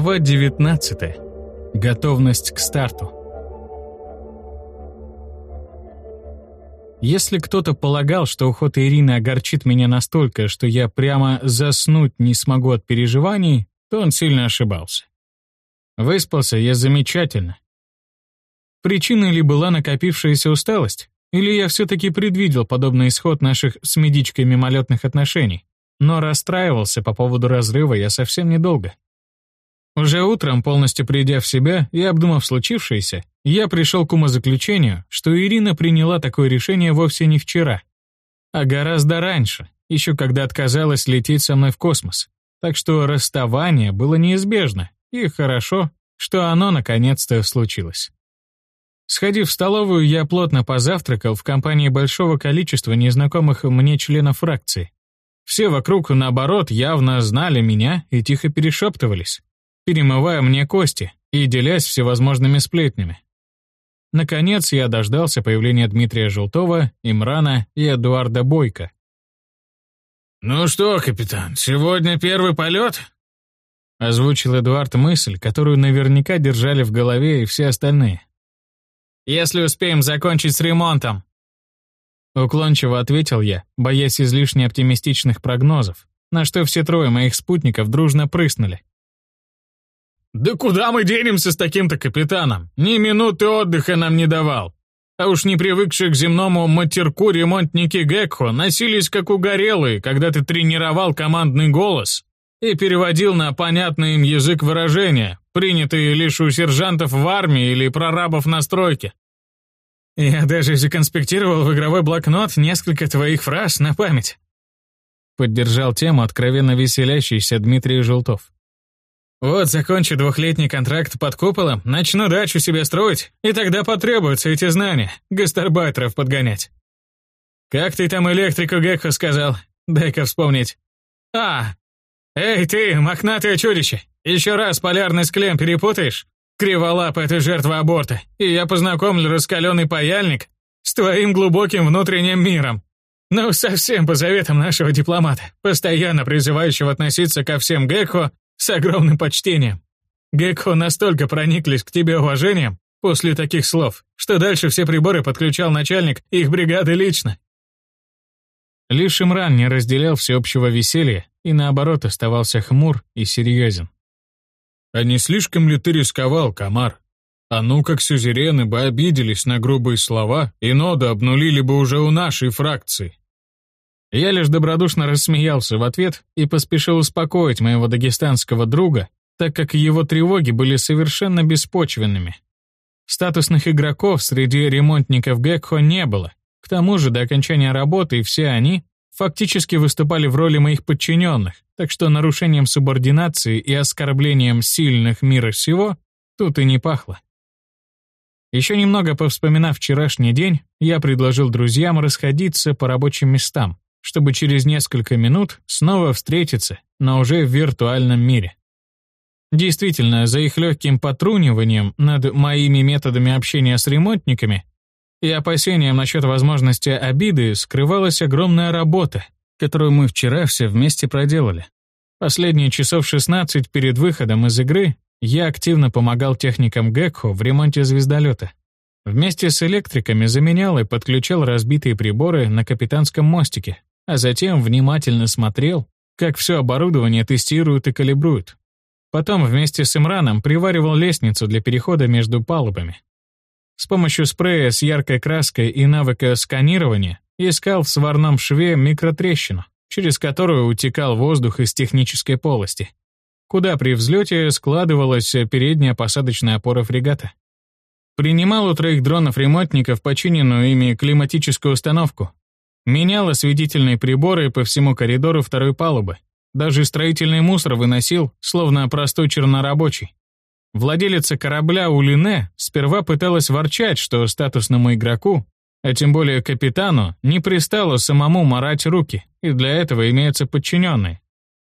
Глава 19. Готовность к старту. Если кто-то полагал, что уход Ирины огорчит меня настолько, что я прямо заснуть не смогу от переживаний, то он сильно ошибался. Выспался я замечательно. Причиной ли была накопившаяся усталость? Или я все-таки предвидел подобный исход наших с медичкой мимолетных отношений? Но расстраивался по поводу разрыва я совсем недолго. Уже утром, полностью придя в себя и обдумав случившееся, я пришел к умозаключению, что Ирина приняла такое решение вовсе не вчера, а гораздо раньше, еще когда отказалась лететь со мной в космос. Так что расставание было неизбежно, и хорошо, что оно наконец-то случилось. Сходив в столовую, я плотно позавтракал в компании большого количества незнакомых мне членов фракции. Все вокруг, наоборот, явно знали меня и тихо перешептывались перемывая мне кости и делясь всевозможными сплетнями. Наконец я дождался появления Дмитрия Желтова, Имрана и Эдуарда Бойко. «Ну что, капитан, сегодня первый полет?» Озвучил Эдуард мысль, которую наверняка держали в голове и все остальные. «Если успеем закончить с ремонтом!» Уклончиво ответил я, боясь излишне оптимистичных прогнозов, на что все трое моих спутников дружно прыснули. «Да куда мы денемся с таким-то капитаном? Ни минуты отдыха нам не давал. А уж не привыкшие к земному матерку ремонтники Гекхо носились как угорелые, когда ты тренировал командный голос и переводил на понятный им язык выражения, принятые лишь у сержантов в армии или прорабов на стройке. Я даже законспектировал в игровой блокнот несколько твоих фраз на память. Поддержал тему откровенно веселящийся Дмитрий Желтов. Вот закончу двухлетний контракт под куполом, начну дачу себе строить, и тогда потребуются эти знания, гастарбайтеров подгонять. Как ты там электрику Гекко сказал? Дай-ка вспомнить. А, эй ты, мохнатое чудище, еще раз полярный склем перепутаешь? Криволапая ты жертва аборта, и я познакомлю раскаленный паяльник с твоим глубоким внутренним миром. Ну, совсем по заветам нашего дипломата, постоянно призывающего относиться ко всем Гекко с огромным почтением. Гекхо настолько прониклись к тебе уважением после таких слов, что дальше все приборы подключал начальник их бригады лично. Лишь Имран не разделял всеобщего веселья и наоборот оставался хмур и серьезен. «А не слишком ли ты рисковал, Камар? А ну как сюзерены бы обиделись на грубые слова и ноду обнулили бы уже у нашей фракции. Я лишь добродушно рассмеялся в ответ и поспешил успокоить моего дагестанского друга, так как его тревоги были совершенно беспочвенными. Статусных игроков среди ремонтников Гекхо не было. К тому же до окончания работы все они фактически выступали в роли моих подчиненных, так что нарушением субординации и оскорблением сильных мира всего тут и не пахло. Еще немного повспоминав вчерашний день, я предложил друзьям расходиться по рабочим местам, чтобы через несколько минут снова встретиться, но уже в виртуальном мире. Действительно, за их легким потруниванием над моими методами общения с ремонтниками и опасением насчет возможности обиды скрывалась огромная работа, которую мы вчера все вместе проделали. Последние часов 16 перед выходом из игры я активно помогал техникам Гекхо в ремонте звездолета. Вместе с электриками заменял и подключал разбитые приборы на капитанском мостике, а затем внимательно смотрел, как все оборудование тестируют и калибруют. Потом вместе с Имраном приваривал лестницу для перехода между палубами. С помощью спрея с яркой краской и навыка сканирования искал в сварном шве микротрещину, через которую утекал воздух из технической полости, куда при взлете складывалась передняя посадочная опора фрегата. Принимал у троих дронов-ремонтников починенную ими климатическую установку, Менял осветительные приборы по всему коридору второй палубы. Даже строительный мусор выносил, словно простой чернорабочий. Владелица корабля Улине сперва пыталась ворчать, что статусному игроку, а тем более капитану, не пристало самому марать руки, и для этого имеются подчиненные.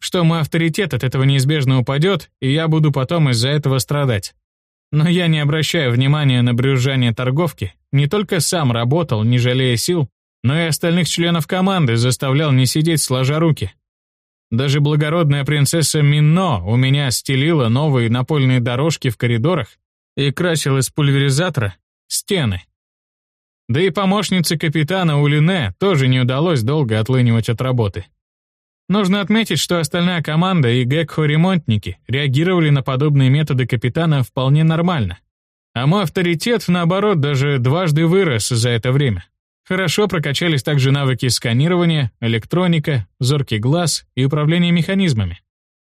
Что мой авторитет от этого неизбежно упадет, и я буду потом из-за этого страдать. Но я не обращаю внимания на брюзжание торговки, не только сам работал, не жалея сил, но и остальных членов команды заставлял не сидеть сложа руки. Даже благородная принцесса Мино у меня стелила новые напольные дорожки в коридорах и красила из пульверизатора стены. Да и помощнице капитана Улине тоже не удалось долго отлынивать от работы. Нужно отметить, что остальная команда и Гекхо-ремонтники реагировали на подобные методы капитана вполне нормально. А мой авторитет, наоборот, даже дважды вырос за это время. Хорошо прокачались также навыки сканирования, электроника, зоркий глаз и управление механизмами.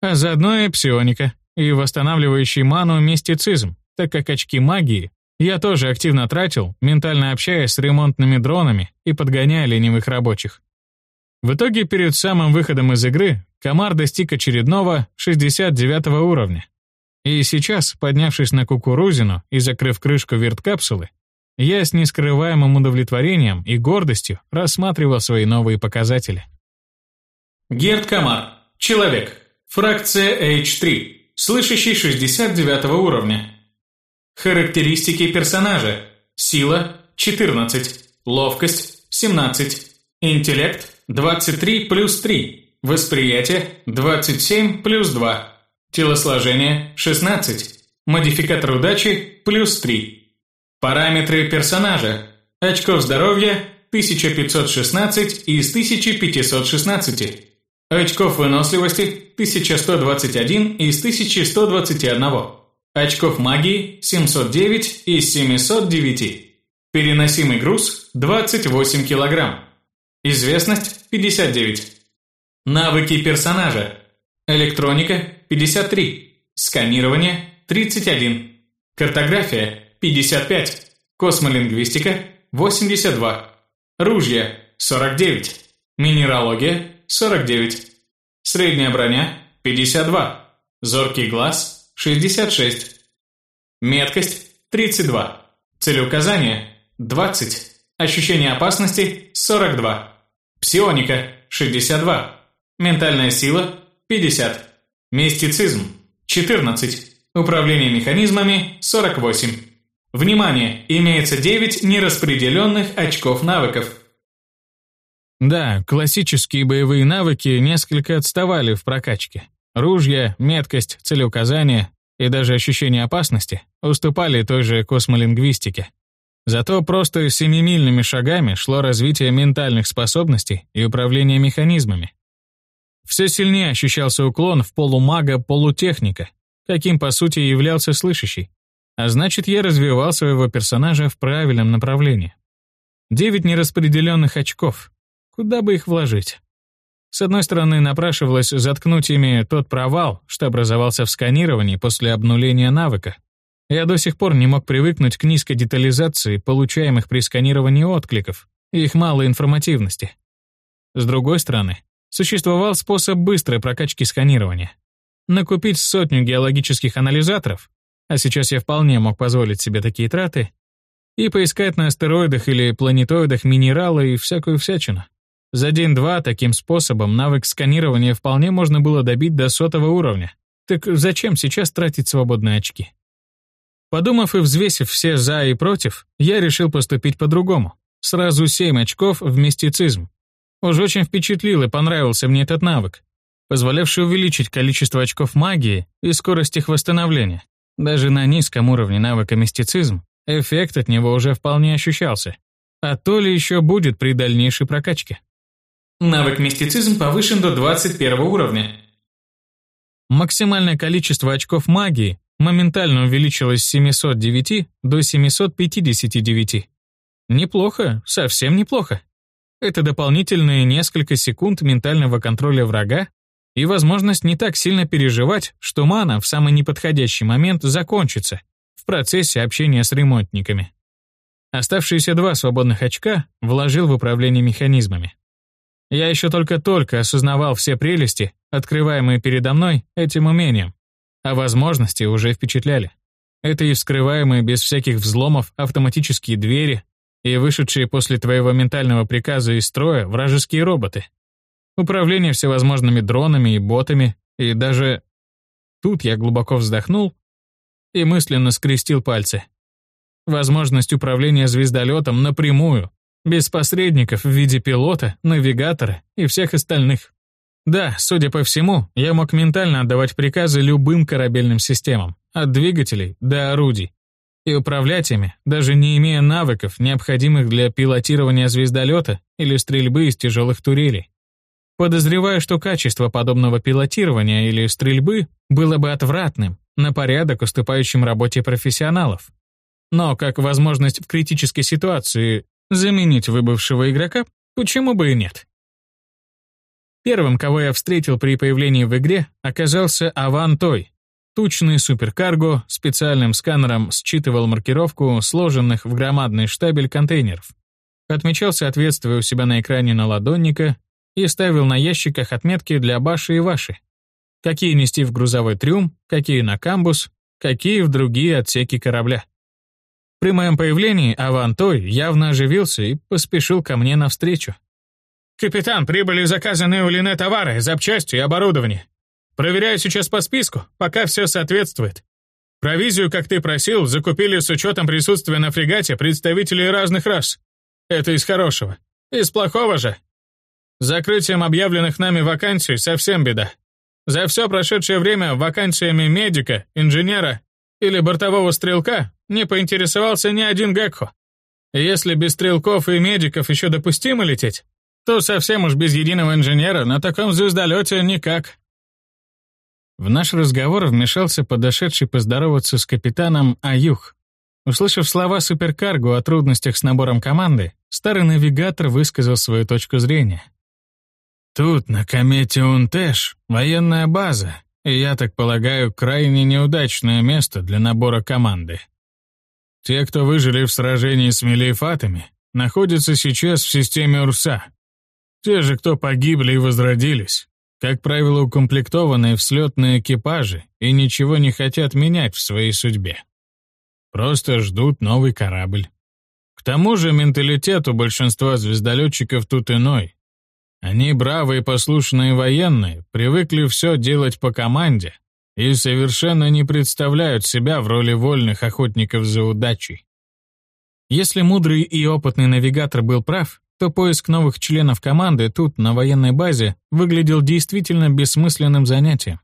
А заодно и псионика, и восстанавливающий ману мистицизм, так как очки магии я тоже активно тратил, ментально общаясь с ремонтными дронами и подгоняя ленивых рабочих. В итоге перед самым выходом из игры комар достиг очередного 69 уровня. И сейчас, поднявшись на кукурузину и закрыв крышку верткапсулы, я с нескрываемым удовлетворением и гордостью рассматривал свои новые показатели. Герд Камар. Человек. Фракция H3. Слышащий 69 уровня. Характеристики персонажа. Сила – 14. Ловкость – 17. Интеллект – 23 плюс 3. Восприятие – 27 плюс 2. Телосложение – 16. Модификатор удачи – плюс 3. Параметры персонажа. Очков здоровья – 1516 из 1516. Очков выносливости – 1121 из 1121. Очков магии 709 из 709. Переносимый груз 28 килограмм. Известность 59. Навыки персонажа. Электроника 53. Сканирование 31. Картография 55. Космолингвистика 82. Ружья 49. Минералогия 49. Средняя броня 52. Зоркий глаз 66. Меткость – 32. Целеуказание – 20. Ощущение опасности – 42. Псионика – 62. Ментальная сила – 50. Мистицизм – 14. Управление механизмами – 48. Внимание! Имеется 9 нераспределенных очков навыков. Да, классические боевые навыки несколько отставали в прокачке. Ружья, меткость, целеуказание и даже ощущение опасности уступали той же космолингвистике. Зато просто семимильными шагами шло развитие ментальных способностей и управление механизмами. Все сильнее ощущался уклон в полумага-полутехника, каким по сути являлся слышащий. А значит, я развивал своего персонажа в правильном направлении. Девять нераспределенных очков. Куда бы их вложить? С одной стороны, напрашивалось заткнуть ими тот провал, что образовался в сканировании после обнуления навыка. Я до сих пор не мог привыкнуть к низкой детализации получаемых при сканировании откликов и их малой информативности. С другой стороны, существовал способ быстрой прокачки сканирования. Накупить сотню геологических анализаторов, а сейчас я вполне мог позволить себе такие траты, и поискать на астероидах или планетоидах минералы и всякую всячину. За день-два таким способом навык сканирования вполне можно было добить до сотого уровня. Так зачем сейчас тратить свободные очки? Подумав и взвесив все «за» и «против», я решил поступить по-другому. Сразу 7 очков в мистицизм. Уж очень впечатлил и понравился мне этот навык, позволявший увеличить количество очков магии и скорость их восстановления. Даже на низком уровне навыка мистицизм эффект от него уже вполне ощущался. А то ли еще будет при дальнейшей прокачке. Навык мистицизм повышен до 21 уровня. Максимальное количество очков магии моментально увеличилось с 709 до 759. Неплохо, совсем неплохо. Это дополнительные несколько секунд ментального контроля врага и возможность не так сильно переживать, что мана в самый неподходящий момент закончится в процессе общения с ремонтниками. Оставшиеся два свободных очка вложил в управление механизмами. Я еще только-только осознавал все прелести, открываемые передо мной этим умением, а возможности уже впечатляли. Это и вскрываемые без всяких взломов автоматические двери, и вышедшие после твоего ментального приказа из строя вражеские роботы. Управление всевозможными дронами и ботами, и даже... Тут я глубоко вздохнул и мысленно скрестил пальцы. Возможность управления звездолетом напрямую, без посредников в виде пилота, навигатора и всех остальных. Да, судя по всему, я мог ментально отдавать приказы любым корабельным системам, от двигателей до орудий, и управлять ими, даже не имея навыков, необходимых для пилотирования звездолета или стрельбы из тяжелых турелей. Подозреваю, что качество подобного пилотирования или стрельбы было бы отвратным, на порядок уступающим работе профессионалов. Но как возможность в критической ситуации заменить выбывшего игрока, почему бы и нет? Первым, кого я встретил при появлении в игре, оказался Аван Той. Тучный суперкарго специальным сканером считывал маркировку сложенных в громадный штабель контейнеров. Отмечал соответствие у себя на экране наладонника и ставил на ящиках отметки для Баши и Ваши. Какие нести в грузовой трюм, какие на камбус, какие в другие отсеки корабля. При моем появлении Аван Той явно оживился и поспешил ко мне навстречу. «Капитан, прибыли заказанные у Лине товары, запчасти и оборудование. Проверяю сейчас по списку, пока все соответствует. Провизию, как ты просил, закупили с учетом присутствия на фрегате представителей разных рас. Это из хорошего. Из плохого же. Закрытием объявленных нами вакансий совсем беда. За все прошедшее время вакансиями медика, инженера или бортового стрелка не поинтересовался ни один Гекхо. Если без стрелков и медиков еще допустимо лететь, то совсем уж без единого инженера на таком звездолете никак. В наш разговор вмешался подошедший поздороваться с капитаном Аюх. Услышав слова суперкарго о трудностях с набором команды, старый навигатор высказал свою точку зрения. «Тут, на комете Унтэш, военная база, и, я так полагаю, крайне неудачное место для набора команды. Те, кто выжили в сражении с мелиефатами, находятся сейчас в системе Урса, те же, кто погибли и возродились, как правило, укомплектованные в слетные экипажи и ничего не хотят менять в своей судьбе. Просто ждут новый корабль. К тому же менталитет у большинства звездолетчиков тут иной. Они бравые послушные военные, привыкли все делать по команде и совершенно не представляют себя в роли вольных охотников за удачей. Если мудрый и опытный навигатор был прав, то поиск новых членов команды тут, на военной базе, выглядел действительно бессмысленным занятием.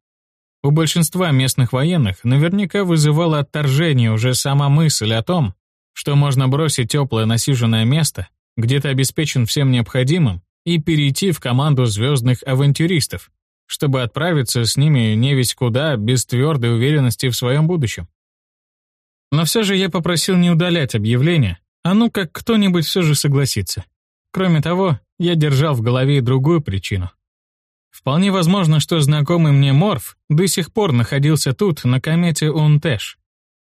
У большинства местных военных наверняка вызывала отторжение уже сама мысль о том, что можно бросить теплое насиженное место, где ты обеспечен всем необходимым, и перейти в команду звездных авантюристов, чтобы отправиться с ними не весь куда, без твердой уверенности в своем будущем. Но все же я попросил не удалять объявление, а ну как кто-нибудь все же согласится. Кроме того, я держал в голове и другую причину. Вполне возможно, что знакомый мне Морф до сих пор находился тут, на комете Унтэш.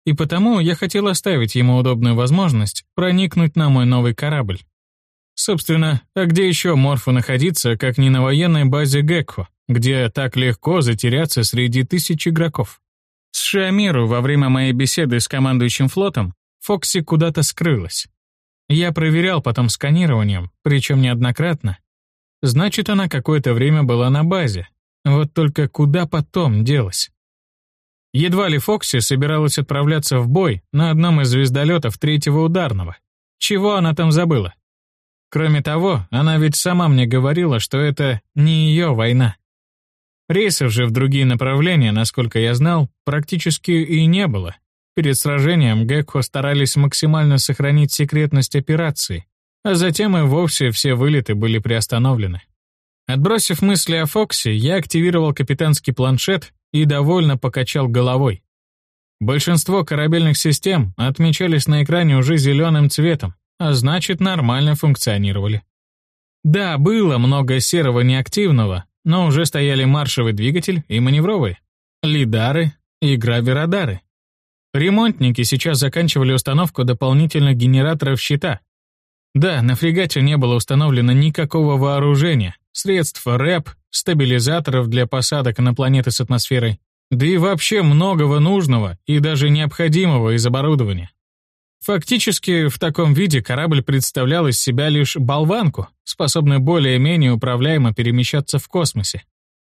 И потому я хотел оставить ему удобную возможность проникнуть на мой новый корабль. Собственно, а где еще Морфу находиться, как не на военной базе Гекко, где так легко затеряться среди тысяч игроков? С Шиамиру во время моей беседы с командующим флотом Фокси куда-то скрылась. Я проверял потом сканированием, причем неоднократно. Значит, она какое-то время была на базе. Вот только куда потом делась? Едва ли Фокси собиралась отправляться в бой на одном из звездолетов третьего ударного. Чего она там забыла? Кроме того, она ведь сама мне говорила, что это не ее война. Рейсов же в другие направления, насколько я знал, практически и не было. Перед сражением Гекко старались максимально сохранить секретность операции, а затем и вовсе все вылеты были приостановлены. Отбросив мысли о Фоксе, я активировал капитанский планшет и довольно покачал головой. Большинство корабельных систем отмечались на экране уже зеленым цветом, а значит, нормально функционировали. Да, было много серого неактивного, но уже стояли маршевый двигатель и маневровые, лидары и граверадары. Ремонтники сейчас заканчивали установку дополнительных генераторов щита. Да, на фрегате не было установлено никакого вооружения, средств РЭП, стабилизаторов для посадок на планеты с атмосферой, да и вообще многого нужного и даже необходимого из оборудования. Фактически, в таком виде корабль представлял из себя лишь болванку, способную более-менее управляемо перемещаться в космосе.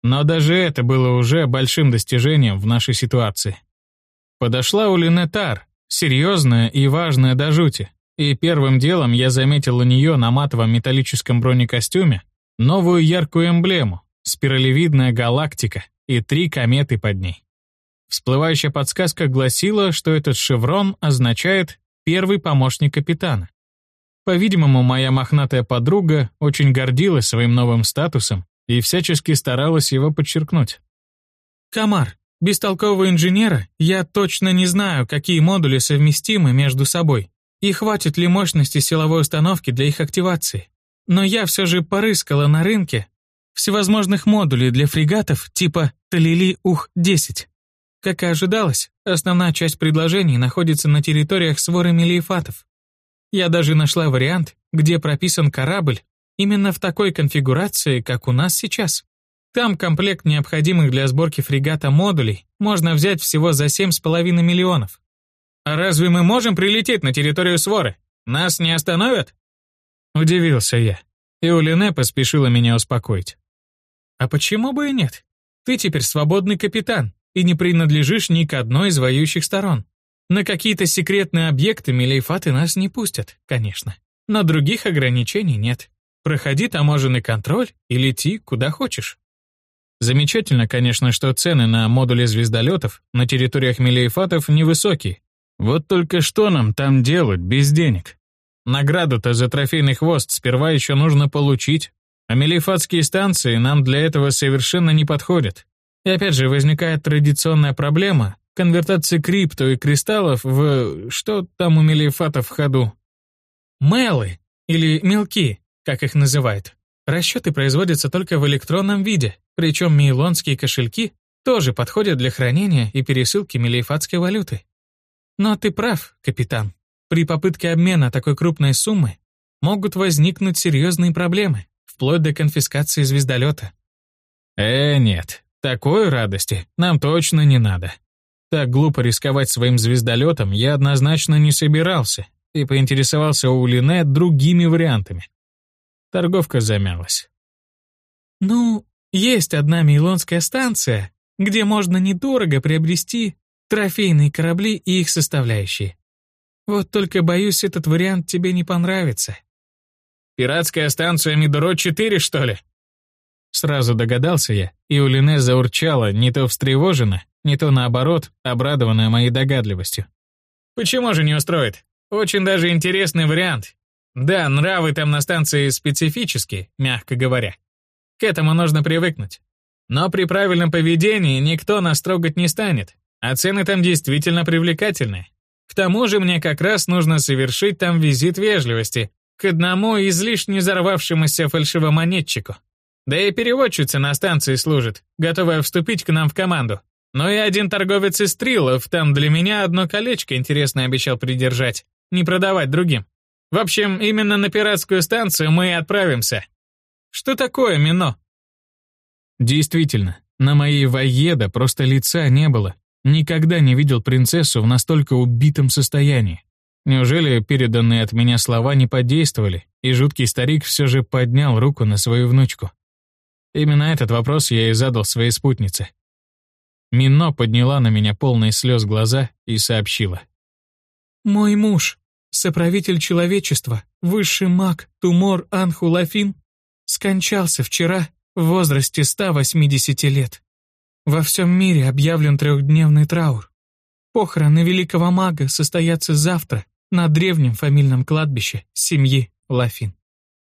Но даже это было уже большим достижением в нашей ситуации. Подошла у Линетар, серьезная и важная до жути, и первым делом я заметил у нее на матовом металлическом бронекостюме новую яркую эмблему, спиралевидная галактика и три кометы под ней. Всплывающая подсказка гласила, что этот шеврон означает «первый помощник капитана». По-видимому, моя мохнатая подруга очень гордилась своим новым статусом и всячески старалась его подчеркнуть. «Комар, без толкового инженера я точно не знаю, какие модули совместимы между собой и хватит ли мощности силовой установки для их активации. Но я все же порыскала на рынке всевозможных модулей для фрегатов типа Талили-Ух-10. Как и ожидалось, основная часть предложений находится на территориях своры мелиефатов. Я даже нашла вариант, где прописан корабль именно в такой конфигурации, как у нас сейчас. Там комплект необходимых для сборки фрегата модулей можно взять всего за 7,5 миллионов. А разве мы можем прилететь на территорию своры? Нас не остановят? Удивился я, и Улине поспешила меня успокоить. А почему бы и нет? Ты теперь свободный капитан, и не принадлежишь ни к одной из воюющих сторон. На какие-то секретные объекты мелейфаты нас не пустят, конечно. Но других ограничений нет. Проходи таможенный контроль и лети куда хочешь. Замечательно, конечно, что цены на модули звездолетов на территориях мелейфатов невысокие. Вот только что нам там делать без денег? Награду-то за трофейный хвост сперва еще нужно получить, а мелейфатские станции нам для этого совершенно не подходят. И опять же возникает традиционная проблема конвертации крипто и кристаллов в... что там у мелиефатов в ходу? Мелы, или мелки, как их называют. Расчеты производятся только в электронном виде, причем мейлонские кошельки тоже подходят для хранения и пересылки мелиефатской валюты. Но ты прав, капитан. При попытке обмена такой крупной суммы могут возникнуть серьезные проблемы, вплоть до конфискации звездолета. Э, нет, такой радости нам точно не надо. Так глупо рисковать своим звездолетом я однозначно не собирался и поинтересовался у Лине другими вариантами. Торговка замялась. «Ну, есть одна мейлонская станция, где можно недорого приобрести трофейные корабли и их составляющие. Вот только, боюсь, этот вариант тебе не понравится». «Пиратская станция Мидоро-4, что ли?» Сразу догадался я, и у Лине заурчала, не то встревожена, не то наоборот, обрадованная моей догадливостью. «Почему же не устроит? Очень даже интересный вариант. Да, нравы там на станции специфические, мягко говоря. К этому нужно привыкнуть. Но при правильном поведении никто нас трогать не станет, а цены там действительно привлекательные. К тому же мне как раз нужно совершить там визит вежливости к одному излишне взорвавшемуся фальшивомонетчику. Да и переводчица на станции служит, готовая вступить к нам в команду. Но и один торговец из Трилов там для меня одно колечко интересное обещал придержать, не продавать другим. В общем, именно на пиратскую станцию мы и отправимся. Что такое, Мино? Действительно, на моей Ваеда просто лица не было. Никогда не видел принцессу в настолько убитом состоянии. Неужели переданные от меня слова не подействовали, и жуткий старик все же поднял руку на свою внучку? Именно этот вопрос я и задал своей спутнице. Мино подняла на меня полные слез глаза и сообщила. «Мой муж, соправитель человечества, высший маг Тумор Анхулафин, скончался вчера в возрасте 180 лет. Во всем мире объявлен трехдневный траур. Похороны великого мага состоятся завтра на древнем фамильном кладбище семьи Лафин.